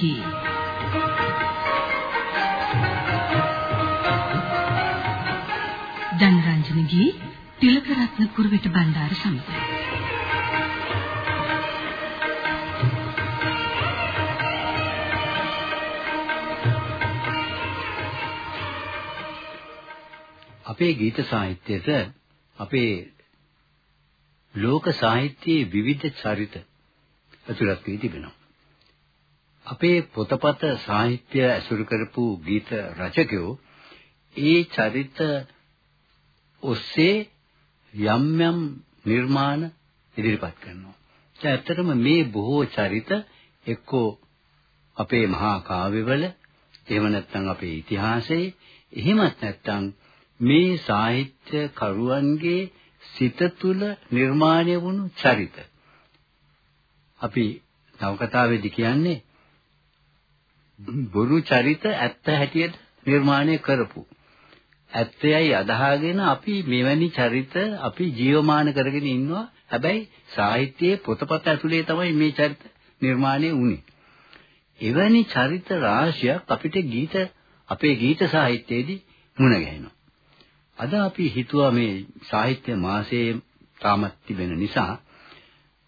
ජනරන්ජනගේ ජනරන්ජනගේ තිලකරත්න කුරුවිට බණ්ඩාර සමඟ අපේ ගීත සාහිත්‍යයට අපේ ලෝක සාහිත්‍යයේ විවිධ චරිත ඇතුළත් වී තිබෙනවා. අපේ පොතපත සාහිත්‍ය ඇසුරු කරපු ගීත රචකයෝ ඒ චරිත ඔස්සේ යම් යම් නිර්මාණ ඉදිරිපත් කරනවා. ඒ ඇත්තටම මේ බොහෝ චරිත එක්කෝ අපේ මහා කාව්‍යවල එහෙම නැත්නම් අපේ ඉතිහාසයේ එහෙමත් නැත්නම් මේ සාහිත්‍ය කරුවන්ගේ සිත තුළ නිර්මාණය වුණු චරිත. අපි නවකතාවේදී කියන්නේ බොරු චරිත ඇත්ත හැටියට නිර්මාණය කරපු. ඇත්තයයි අදහාගෙන අපි මෙවැනි චරිත අපි ජීවමාන කරගෙන ඉන්නවා. හැබැයි සාහිත්‍යයේ පොතපත ඇතුලේ තමයි මේ චරිත නිර්මාණය වුනේ. එවැනි චරිත රාශියක් අපිට ගීත අපේ ගීත සාහිත්‍යයේදී මුණ ගැහෙනවා. අද අපි හිතුවා මේ සාහිත්‍ය මාසයේ තාමත් තිබෙන නිසා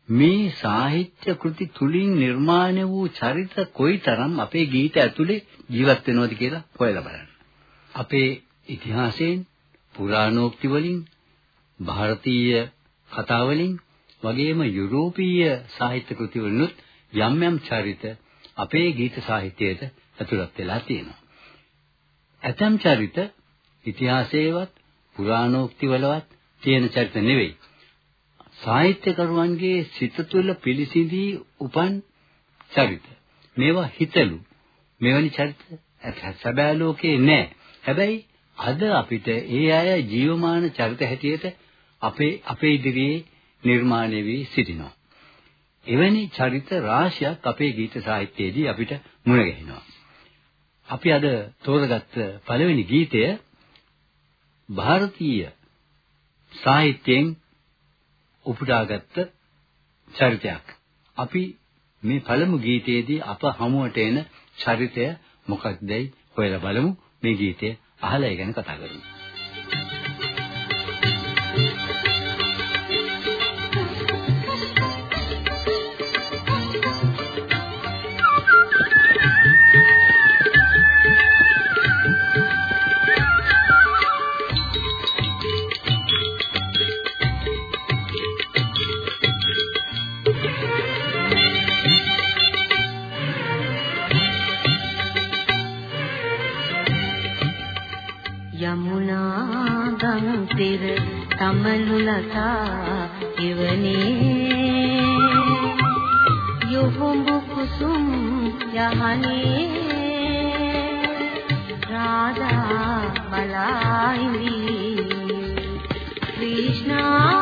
මේ සාහිත්‍ය කෘති තුලින් නිර්මාණය වූ චරිත කොයිතරම් අපේ ගීත ඇතුලේ ජීවත් වෙනවද කියලා හොයලා බලන්න. අපේ ඉතිහාසයෙන් පුරාණෝක්ති වලින් ಭಾರತೀಯ කතා වලින් වගේම යුරෝපීය සාහිත්‍ය කෘති වලිනුත් යම් යම් චරිත අපේ ගීත සාහිත්‍යයට ඇතුළත් වෙලා තියෙනවා. ඇතම් චරිත ඉතිහාසයේවත් පුරාණෝක්ති වලවත් තියෙන චරිත නෙවෙයි. සාහිත්‍යකරුවන්ගේ සිත තුළ පිළිසිඳී උපන් චරිත. මේවා හිතලු. මෙවැනි චරිත සැබෑ ලෝකේ නෑ. හැබැයි අද අපිට ඒ අය ජීවමාන චරිත හැටියට අපේ අපේ ඉදිරියේ නිර්මාණය වී සිටිනවා. එවැනි චරිත රාශියක් අපේ ගීත සාහිත්‍යයේදී අපිට මුණ ගැහෙනවා. අපි අද තෝරගත්ත පළවෙනි ගීතය ಭಾರತೀಯ සාහිත්‍යයෙන් උපුටාගත්ත චරිතයක්. අපි මේ පළමු ගීතයේදී අප හමුවට එන චරිතය මොකක්දයි හොයලා බලමු. මේ ගීතය අහලා ඒ ගැන කතා කරමු. කමලු ලතා එවනේ යොහොඹු කුසුම් යහනේ. රාධා බලායිවි කෘෂ්ණා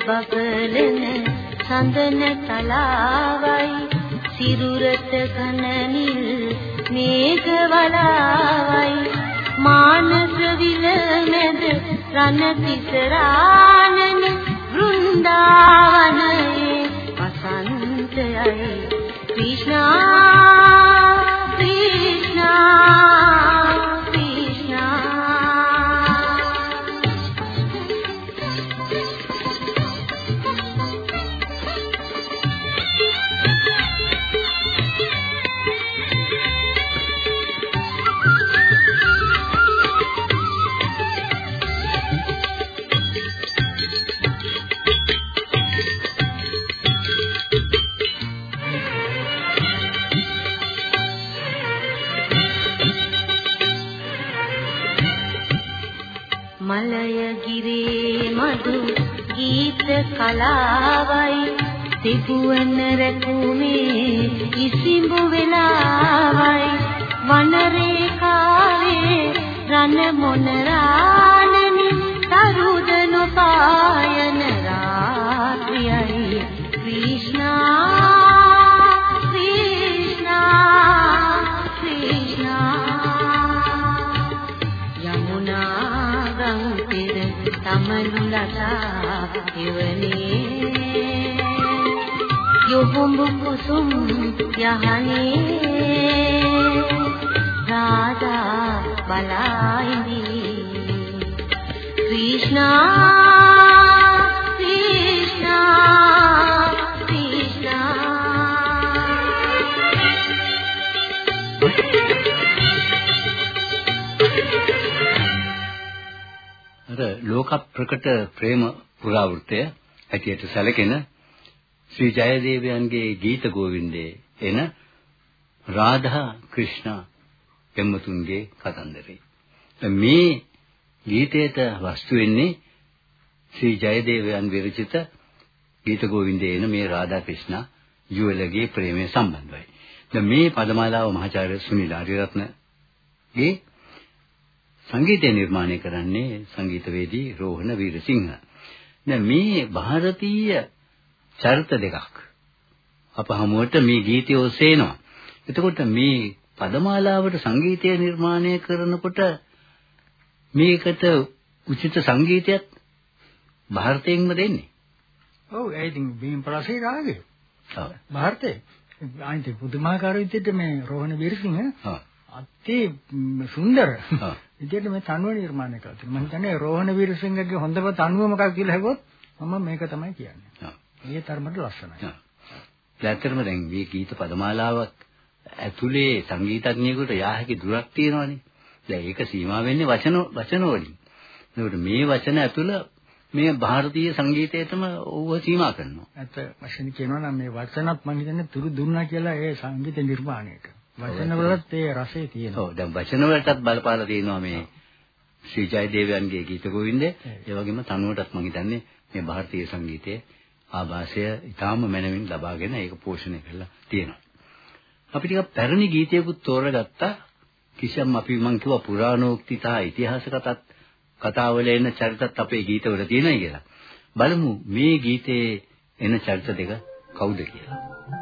බබලන සඳන තලාවයි. සිරුරට කනනිල් මේඝ වලාවයි. මානස විල මැද රණ තිසරානන වෘන්දාවනයේ වසන්තයයි. කෘෂ්ණා යොහුඹු කුසුම් යහනේ රාධා බලයිනි කෘෂ්ණා කෘෂ්ණා අර ලෝක ප්‍රකට ප්‍රේම පුරාවෘතය හැටියට සැලකෙන ශ්‍රී ජයදේවයන්ගේ ගීත ගෝවින්දේ එන රාධා ක්‍රිෂ්ණ පෙම්වතුන්ගේ කතන්දරේ. මේ ගීතයට වස්තු වෙන්නේ ශ්‍රී ජයදේවයන් විරචිත ගීත ගෝවින්දේ එන මේ රාධා ක්‍රිෂ්ණ යුවලගේ ප්‍රේමය සම්බන්ධයි. දැන් මේ පදමාලාව මහාචාර්ය සුනිල් ආරියරත්නගේ සංගීතය නිර්මාණය කරන්නේ සංගීතවේදී රෝහණ වීරසිංහ. දැන් මේ ಭಾರತೀಯ චරිත දෙකක් අප හමුවට මේ ගීතය ඔසේනවා. එතකොට මේ පදමාලාවට සංගීතය නිර්මාණය කරනකොට මේකට උචිත සංගීතයත් ಭಾರತයෙන්ම දෙන්නේ. ඔව් ඒ ඉතින් බීම් ප්‍රසේ රාගය. ඔව්. ಭಾರತයේ අනිත් පුදුමාකාර විදිහට මේ රෝහණ වීරසිංහ අති සුන්දර විදිහට මේ තනුව නිර්මාණය කළා. මම හිතන්නේ රෝහණ වීරසිංහගේ හොඳම තනුව මොකක්ද කියලා හෙවොත් මම මේක තමයි කියන්නේ. ඔව්. ඒ තරමට ලස්සනයි. ඔව්. ඇත්තටම දැන් මේ ගීත පදමාලාවක් ඇතුලේ සංගීතඥයෙකුට යා හැකි දුරක් තියෙනවානේ. දැන් ඒක සීමා වෙන්නේ වචන වචන වලින්. ඒකට මේ වචන ඇතුළ මේ ಭಾರತೀಯ සංගීතයටම ඕව සීමා කරනවා. ඇත්ත වශයෙන් කියනවා නම් මේ වචනත් මම හිතන්නේ තුරු දුන්නා කියලා ඒ සංගීත නිර්මාණයට. වචන වලත් ඒ රසය තියෙනවා. ඔව් දැන් වචන වලටත් බලපාලා තියෙනවා මේ ශ්‍රී ජයදේවයන්ගේ ගීත ගෝවින්දේ. ඒ වගේම තනුවටත් මම හිතන්නේ මේ ಭಾರತೀಯ සංගීතයේ ආభాසය ඊටාම මනමින් ලබාගෙන ඒක පෝෂණය කරලා තියෙනවා. අපි ටිකක් පැරණි ගීතයකුත් තෝරගත්තා. කිසියම් අපි මං කිව්වා පුරාණෝක්ති තා ඉතිහාස කතාත් කතාවල එන චරිතත් අපේ ගීතවල තියෙනයි කියලා. බලමු මේ ගීතයේ එන චරිත දෙක කවුද කියලා.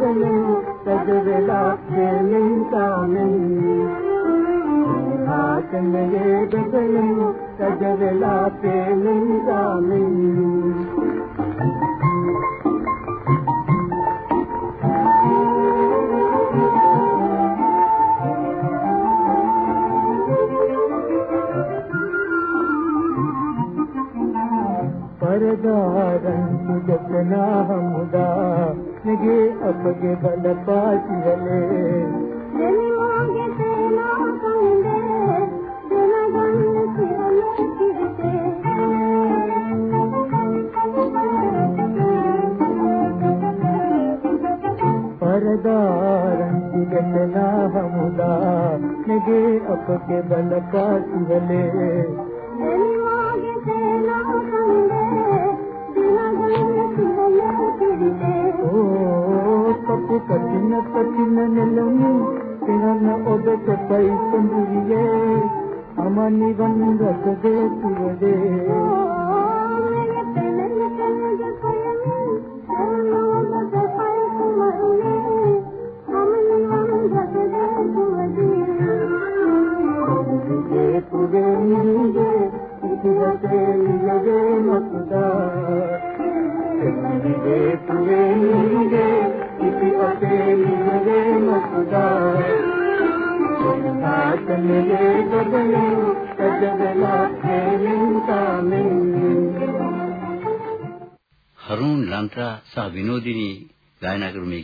सजा ते कले لا सजा ते ಶಾರದಾ ರಂಗು ಜತನ ಹಮುದಾ ನಿಗೆ ಅಪ್ಪಗೆ ಬಲ ಪಾಚಿಯಲೇ ಪರದಾ ರಂಗು ಜತನ ಹಮುದಾ ನಿಗೆ ಅಪ್ಪಗೆ ಬಲ ಪಾಚಿಯಲೇ ඕ පපු පටින පටින නෙලමි පෙරන ඔබට පයිසඳුරියේ අමනිවන් රසදේ තුවදේ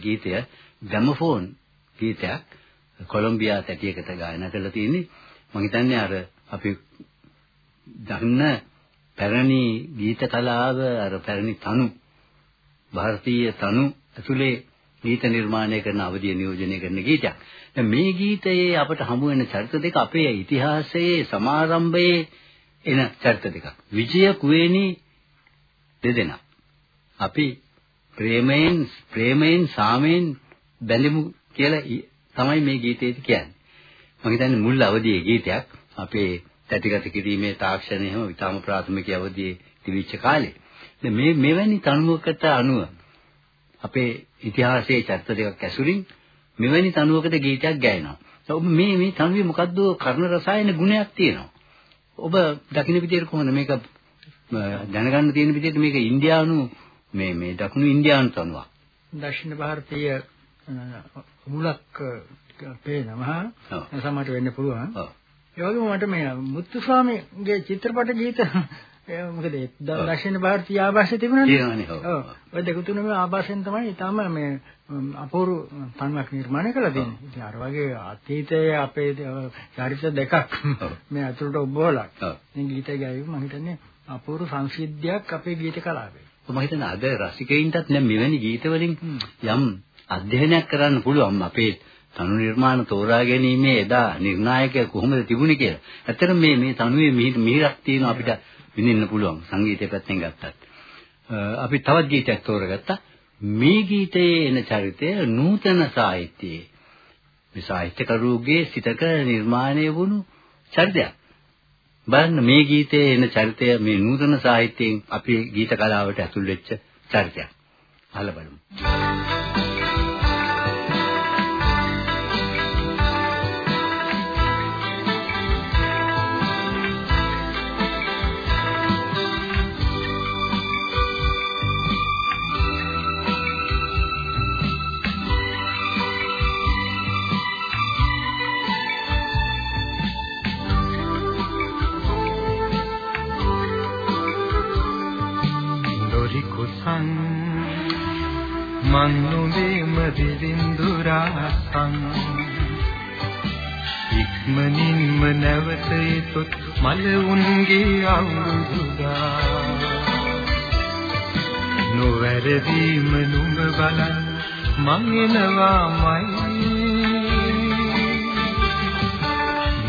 ගීතය ග්‍රැමෆෝන් ගීතයක් කොලොම්බියා තැටියකට ගායනා කරලා තියෙන්නේ මම හිතන්නේ අර අපි දන්න පැරණි ගීත කලාව අර පැරණි තනු ಭಾರತೀಯ තනු ඇතුලේ ගීත නිර්මාණය කරන අවධිය නියෝජනය කරන ගීතයක්. දැන් මේ ගීතයේ අපට හමු වෙන චරිත දෙක අපේ ඉතිහාසයේ සමාරම්භයේ එන චරිත දෙකක්. විජය කුවේණී දෙදෙනා. අපි ප්‍රේමයෙන් ප්‍රේමයෙන් සාමයෙන් බැඳෙමු කියලා තමයි මේ ගීතයේදී කියන්නේ. මම හිතන්නේ මුල් අවදියේ ගීතයක් අපේ තැටිගත කිරීමේ තාක්ෂණය හැම විතාම ප්‍රාථමික අවදියේ තිබිච්ච කාලේ. මේ මෙවැනි තනුවකට අනුව අපේ ඉතිහාසයේ චරිත දෙකක් ඇසුරින් මෙවැනි තනුවකට ගීතයක් ගයනවා. ඔබ මේ මේ තනුවේ මොකද්ද කර්ණ රසායන ගුණයක් තියෙනවා. ඔබ දකින්න විදියට කොහොමද මේක දැනගන්න තියෙන විදියට මේක ඉන්දියානු මේ මේ දකුණු ඉන්දියානු තනුවක්. දක්ෂිණ ಭಾರತೀಯ මුලක් පේනවා. සමහරට වෙන්න පුළුවන්. ඒ වගේම මට මේ මුත්තු ස්වාමීගේ චිත්‍රපට ගීත මොකද දක්ෂිණ ಭಾರತೀಯ ආభాෂය තිබුණානේ. ඔව්. ඔය දෙක තුනම ආభాෂයෙන් තමයි ඊටම මේ අපූර්ව තනුවක් නිර්මාණය කළා දෙන්නේ. ඉතින් අර වගේ අතීතයේ අපේ චරිත දෙකක් මේ අතුරට ඔබවලා. මේ ගීත ගැයීම මම හිතන්නේ අපූර්ව සංසිද්ධියක් අපේ ගීත කලාවේ. මම හිතන්නේ අද රසිකයින්ටත් නම් මෙවැනි ගීත වලින් යම් අධ්‍යයනයක් කරන්න පුළුවන් අපේ තනු නිර්මාණ තෝරා ගැනීමේ එදා නිර්ණායකය කොහොමද තිබුණේ කියලා. ඇත්තටම මේ මේ තනුවේ මිහිරක් තියෙනවා අපිට විඳින්න පුළුවන් සංගීතය පැත්තෙන් ගත්තත්. අපි තවත් ගීතයක් තෝරගත්තා. මේ ගීතයේ එන චරිතය නූතන සාහිත්‍යයේ මේ සාහිත්‍යකරුගේ සිතක නිර්මාණය වුණු චරිතයක්. බලන්න මේ ගීතයේ එන චරිතය මේ නූතන සාහිත්‍යයෙන් අපේ ගීත කලාවට ඇතුල් වෙච්ච චරිතයක්. අහලා බලමු. නුඹේ මදිරින්දුරාසං ඉක්මනින්ම නැවත එතොත් මල උන්ගේ අවුරුදුදා. නොවැරදීම නුඹ බලන් මං එනවාමයි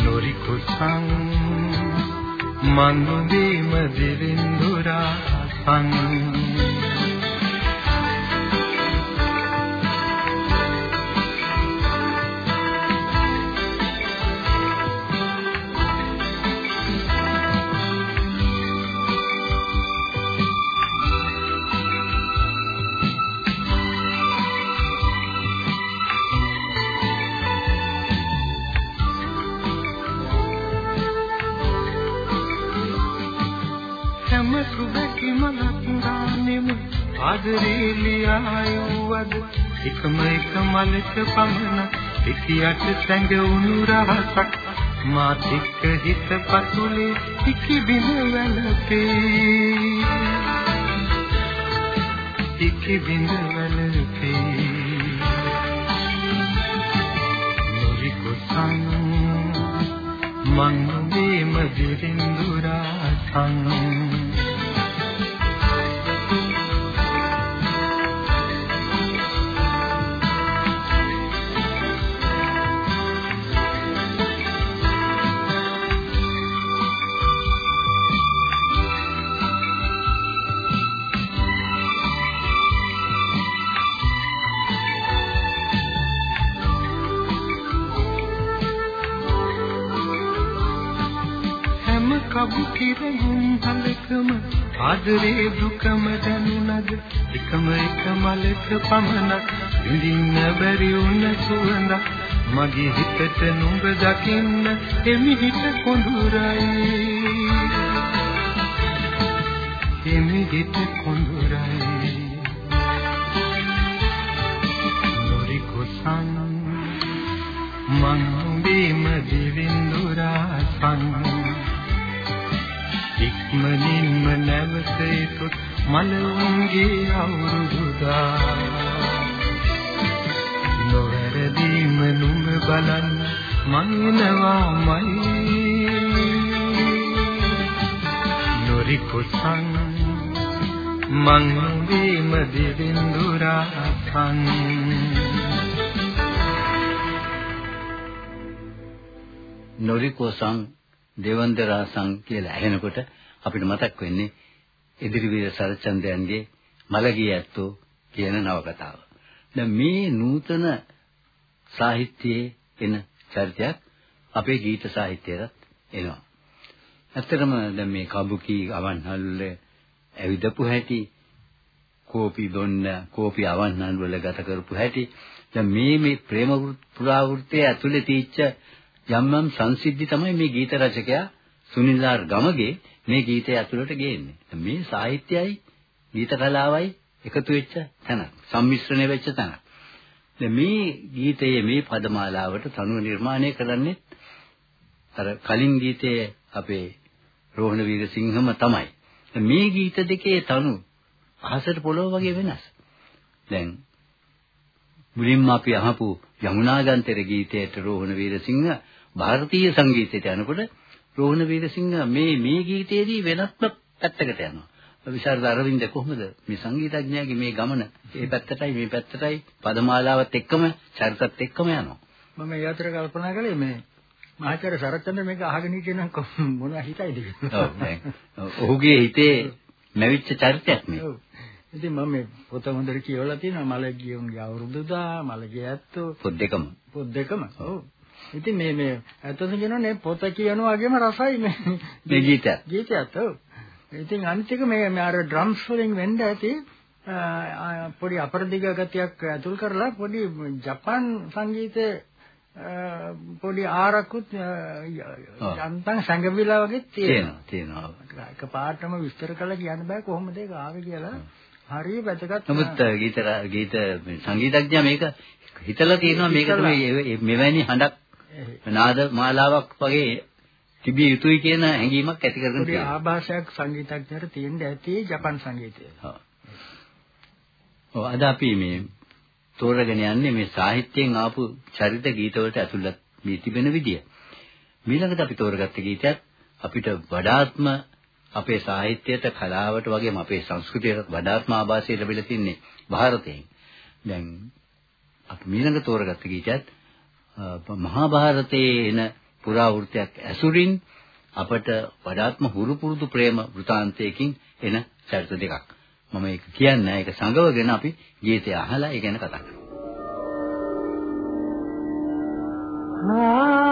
නොරි කුසං මන් නුඹේ මදිරින්දුරාසං හැම මලක් ගානෙම ආදරේ ලියායුවද එකම එක මලක පමණ පිටියට සැඟවුණු රහසක්. මාත් එක්ක හිත පතුලේ ඉකි බින වැළපේ ඉකි බින වැළපේ නොරි කුසං මං නුඹේ මදිරින්දුරා ආදරේ දුකම දැනුණද? එකම එක මලක පමණක් විඳින්න බැරි වුණ සුවඳ මගේ හිතට නුඹ දකින්න එමිහිට කොඳුරයි. එමිහිට කොඳුරයි. ඉක්මනින්ම නැවතෙත් මලුන්ගේ අවුරුදුදා නොවැරදීම නුඹ බලන්න මනිනවාමයි නොරි කුසන් මං වීම දිවිඳුරාසන් නොරිකෝසං දෙවන්දරාසං කියලා ඇහෙනකොට අපිට මතක් වෙන්නේ ඉදිරිවීර සරච්චන්දයන්ගේ මලගිය ඇත්තෝ කියන නවකතාව. දැන් මේ නූතන සාහිත්‍යයේ එන චරිතයක් අපේ ගීත සාහිත්‍යයට එනවා. ඇත්තටම දැන් මේ කබුකි අවන්හල් ඇවිදපු හැටි කෝපි දොන්න කෝපි අවන්හල් වල ගත කරපු හැටි දැන් මේ මේ ප්‍රේම පුරාවෘත්තයේ ඇතුලේ තීච්ච යම් යම් සංසිද්ධි තමයි මේ ගීත රචකයා සුනිල්ලාර් ගමගේ මේ ගීතය ඇතුළට ගේන්නේ. මේ සාහිත්‍යයයි ගීත කලාවයි එකතු වෙච්ච තැන, සම්මිශ්‍රණය වෙච්ච තැන. දැන් මේ ගීතයේ මේ පදමාලාවට තනුව නිර්මාණය කරන්නේ අර කලින් ගීතයේ අපේ රෝහණ වීරසිංහම තමයි. මේ ගීත දෙකේ තනු අහසට පොළොව වගේ වෙනස්. දැන් මුලින්ම අපි අහපු යමුනාගන්තර ගීතයට රෝහණ වීරසිංහ ಭಾರತೀಯ සංගීතයට යනකොට රෝහණ වීරසිංහ මේ මේ ගීතයේදී වෙනත්ම පැත්තකට යනවා. විශාරද අරවින්ද කොහොමද මේ සංගීතඥයාගේ මේ ගමන මේ පැත්තටයි මේ පැත්තටයි පදමාලාවත් එක්කම චරිතත් එක්කම යනවා. මම ඒ අතර කල්පනා කළේ මේ මහාචාර්ය සරත්චන්ද්‍ර මේක අහගෙන හිටියනම් මොනවා හිතයිද ඔව් දැන් ඔහුගේ හිතේ නැවිච්ච චරිතයක් මේ. ඔව්. ඉතින් මම මේ පොත හොඳට කියවලා තියෙනවා මලගියුන්ගේ අවුරුදුදා මලගිය ඇත්තෝ පොත් දෙකම. පොත් දෙකම. ඔව්. ඉතින් මේ මේ ඇත්තට කියනවනේ පොත කියනවා වගේම රසයි මේ මේ ගීතයත්. ගීතයත් ඔව්. ඉතින් අනිත් එක මේ මේ අර ඩ්‍රම්ස් වලින් වෙන්න ඇති පොඩි අපරදිග ගතියක් ඇතුල් කරලා පොඩි ජපාන් සංගීතයේ පොඩි ආරකුත් යන්තම් සංගවිලා වගේ තියෙනවා. තියෙනවා. එක පාටම විස්තර කරලා කියන්න බෑ කොහොමද ඒක ආවේ කියලා. හරිය වැදගත්. නමුත් ගීත ගීත සංගීතඥයා මේක හිතලා තියෙනවා මේක තමයි මෙවැනි හඬක් නාද මාලාවක් වගේ තිබිය යුතුයි කියන හැඟීමක් ඇති කරගෙන තියෙනවා. ආభాෂයක් සංගීතඥයට තියෙන්න ඇති ජපන් සංගීතය. ඔව්. අද අපි මේ තෝරගෙන යන්නේ මේ සාහිත්‍යයෙන් ආපු චරිත ගීතවලට ඇතුළත් මේ තිබෙන විදිය. මීළඟට අපි තෝරගත්ත ගීතයත් අපිට වඩාත්ම අපේ සාහිත්‍යයට කලාවට වගේම අපේ සංස්කෘතියට වඩාත්ම ආభాෂය ලැබිලා තින්නේ ಭಾರತයෙන්. දැන් අපි මීළඟ තෝරගත්ත ගීතයත් මහා භාරතයේ එන පුරාවෘත්තයක් ඇසුරින් අපට වඩාත්ම හුරු පුරුදු ප්‍රේම වෘතාන්තයකින් එන චරිත දෙකක්. මම ඒක කියන්නේ ඒක සංගවගෙන අපි ගීතය අහලා ඒ ගැන කතා කරමු. ඈත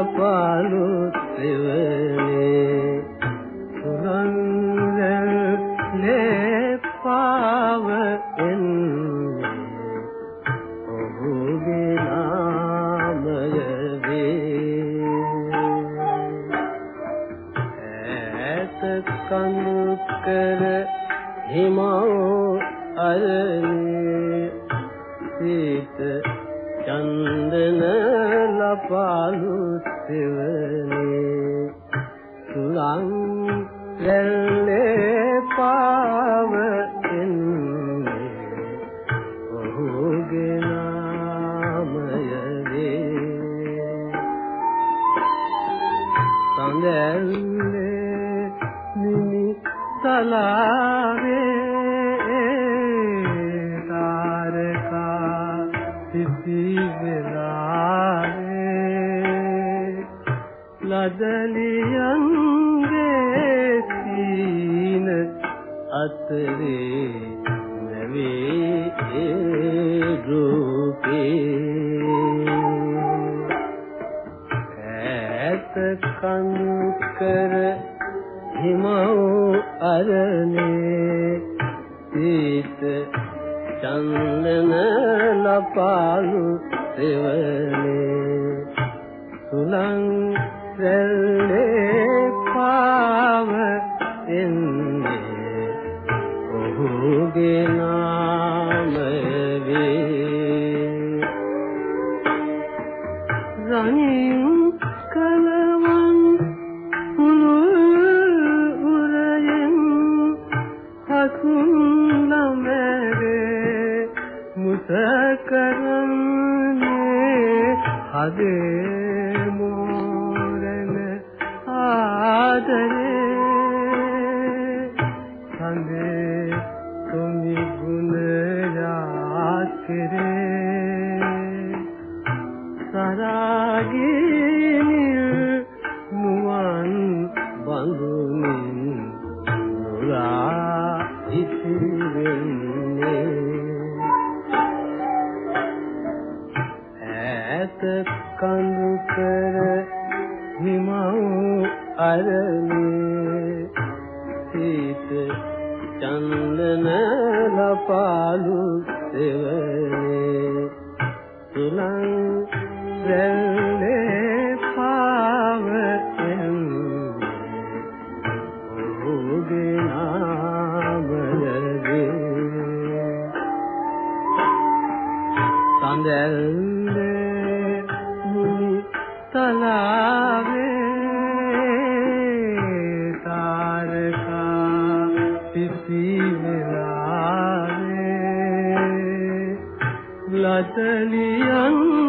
ලපාලු සෙවනේ නැල්ලේ නිමි සලාවේ තාරකා සිටි වෙලාවේ ලදලි ඈත කඳු කර හිමව් අරනේ සීත චන්දන ලපාලු සෙවනේ කඳු කර හිමව් අරනේ සීත චන්දන ලපාලු සෙවනේ غسل ينظر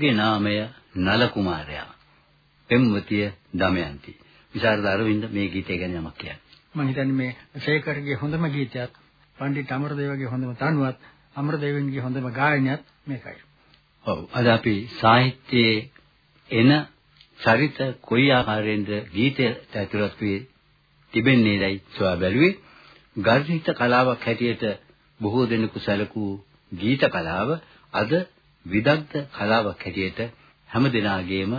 ඔහුගේ නාමය නල කුමාරයා. පෙම්වතිය දමයන්ති. විශාරද අරවින්ද මේ ගීතය ගැන යමක් කියන්න. මම හිතන්නේ මේ ශේකර්ගේ හොඳම ගීතයත් පණ්ඩිත අමරදේවගේ හොඳම තනුවත් අමරදේවන්ගේ හොඳම ගායනයත් මේකයි. ඔව්. අද අපි සාහිත්‍යයේ එන චරිත කොයි ආකාරයෙන්ද ගීතයට ඇතුළත් වී තිබෙන්නේදයි සොයා බැලුවේ. ගර්හිත කලාවක් හැටියට බොහෝ දෙනෙකු සැලකූ ගීත කලාව අද විදග්ධ කලාවක් හැටියට හැම දිනාගේම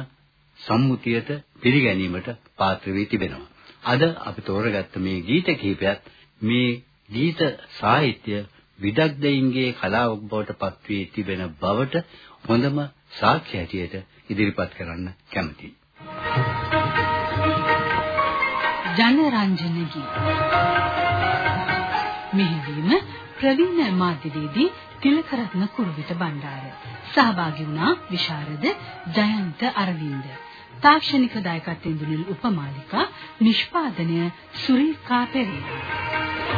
සම්මුතියට පිළිගැනීමට පාත්‍ර වී තිබෙනවා. අද අපි තෝරගත්ත මේ ගීත කිහිපයත් මේ ගීත සාහිත්‍ය විදග්ධයින්ගේ කලාවක් බවට පත් වී තිබෙන බවට හොඳම සාක්ෂි හැටියට ඉදිරිපත් කරන්න කැමතියි. ජනරංජන ගීත මෙහිදීම ප්‍රවීණ මාධ්‍යවේදී තිලකරත්න කුරුවිට බණ්ඩාර. සහභාගී වුණා විශාරද ජයන්ත අරවින්ද. තාක්ෂණික දායකත්වයෙන් දුනිල් උපමාලිකා නිෂ්පාදනය සුරීකා පෙරේරා.